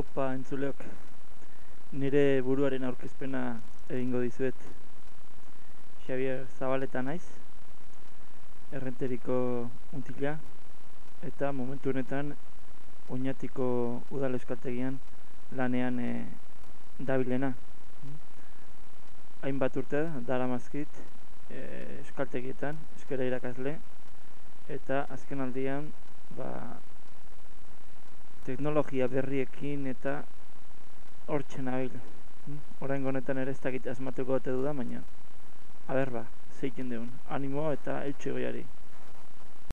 Haupa entzuleok, nire buruaren aurkezpena egingo dizuet. Xavier Zabaleta naiz, errenteriko untila, eta momentu honetan oinatiko udal euskaltegian lanean e, dabilena. Hainbat urte dara mazkit e, euskaltegietan, euskara irakasle, eta azken aldian ba, teknologia berriekin eta hortzen nabil. Horain hm? honetan ere ez dakit asmatuko ote duda, baina aber ba, zeiken deun. Animo eta eltsugoiari.